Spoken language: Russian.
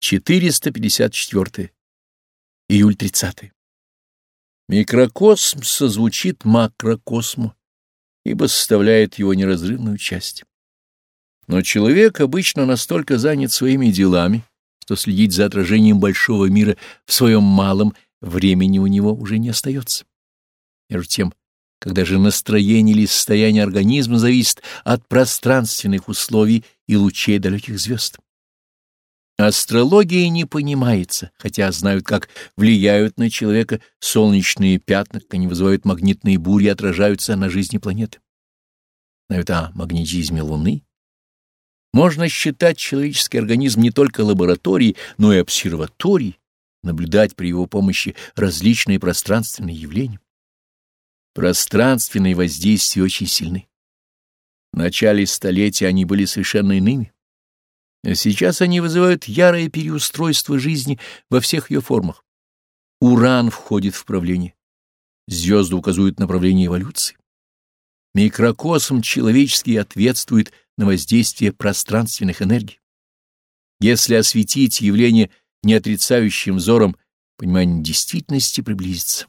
454. Июль 30. Микрокосм созвучит макрокосму, ибо составляет его неразрывную часть. Но человек обычно настолько занят своими делами, что следить за отражением большого мира в своем малом времени у него уже не остается. Между тем, когда же настроение или состояние организма зависит от пространственных условий и лучей далеких звезд. Астрология не понимается, хотя знают, как влияют на человека солнечные пятна, как они вызывают магнитные бури и отражаются на жизни планеты. Знают о магнетизме Луны. Можно считать человеческий организм не только лабораторией, но и обсерваторией, наблюдать при его помощи различные пространственные явления. Пространственные воздействия очень сильны. В начале столетия они были совершенно иными. Сейчас они вызывают ярое переустройство жизни во всех ее формах. Уран входит в правление. Звезды указывают направление эволюции. Микрокосм человеческий ответствует на воздействие пространственных энергий. Если осветить явление неотрицающим взором, понимание действительности приблизится.